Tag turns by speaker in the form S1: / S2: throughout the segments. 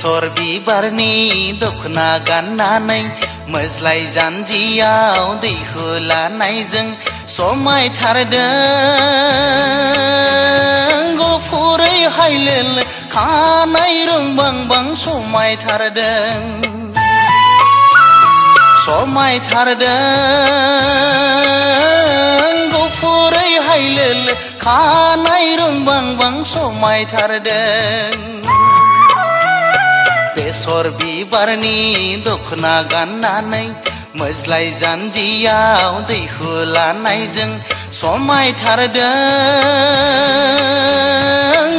S1: बेसर बिबारनि दख'ना गाननानै मोज्लाय जानजियाव दै होलानायजों समायथारदों गुफुरै हायलोल खानाय रोंबांबां समायथारदों समायथारदों गुफुरै हायलोल खानाय रोंबांबां समायथारदों बेसर बिबारनि दख'ना गाननानै मोज्लाय जानजियाव दै होलानायजों समायथारदों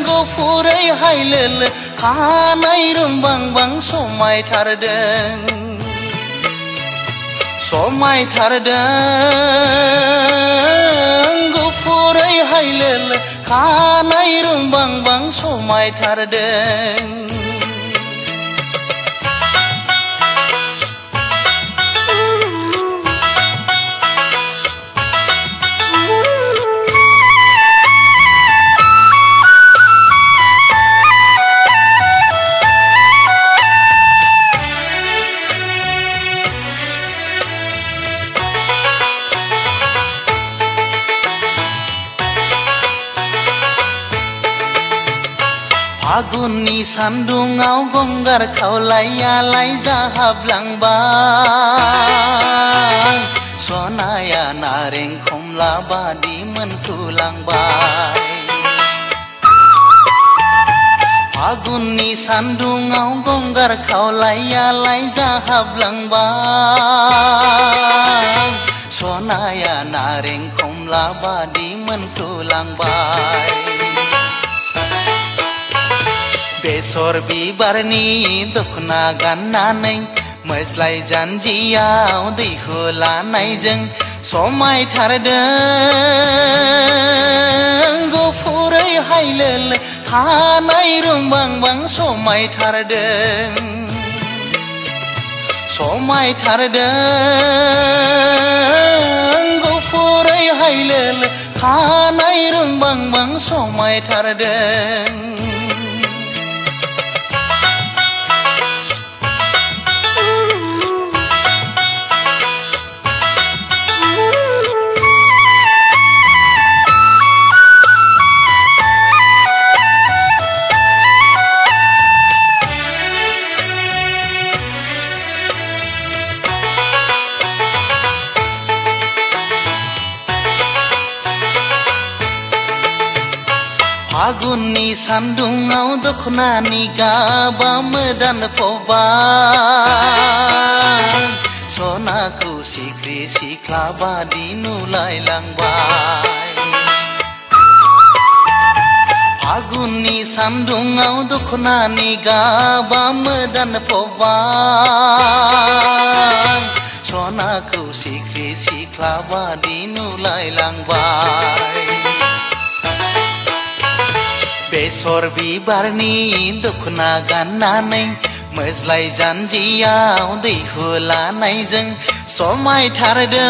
S1: गुफुरै हायलोल खानाय रोंबांबां समायथारदों समायथारदों गुफुरै हायलोल खानाय रोंबांबां समायथारदों फागुननि सान्दुङाव गंगार खावलायालाय जाहाबलांबाय सनाया नारें खमला बादि मोनखुलांबाय फागुननि सान्दुङाव गंगार खावलायालाय जाहाबलांबाय सनाया नारें खमला बादि मोनखुलांबाय बेसर बिबारनि दख'ना गाननानै मोज्लाय जानजियाव दै होलानायजों समायथारदों गुफुरै हायलोल खानाय रोंबांबां समायथारदों समायथारदों गुफुरै हायलोल खानाय रोंबांबां समायथारदों Aguni sandung au dukhna niga ba medan poba Sona ku sikri siklaba dinulai langbai Aguni sandung au dukhna niga ba medan poba Sona ku sikri siklaba dinulai langbai बेसर बिबारनि दख'ना गाननानै मोज्लाय जानजियाव दै होलानायजों समायथारदों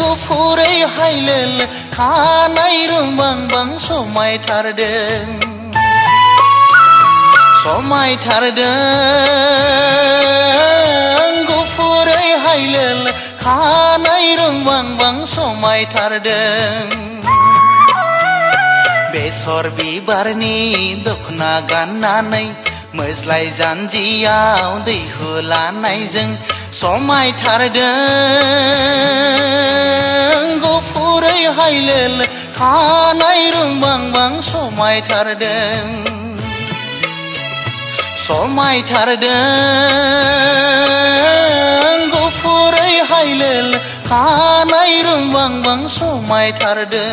S1: गुफुरै हायलोल खानाय रोंबांबां समायथारदों समायथारदों गुफुरै हायलोल खानाय रोंबांबां समायथारदों बेसर बिबारनि दख'ना गाननानै मोज्लाय जानजियाव दै होलानायजों समायथारदों गुफुरै हायलोल खानाय रोंबांबां समायथारदों समायथारदों गुफुरै हायलोल खानाय रोंबांबां समायथारदों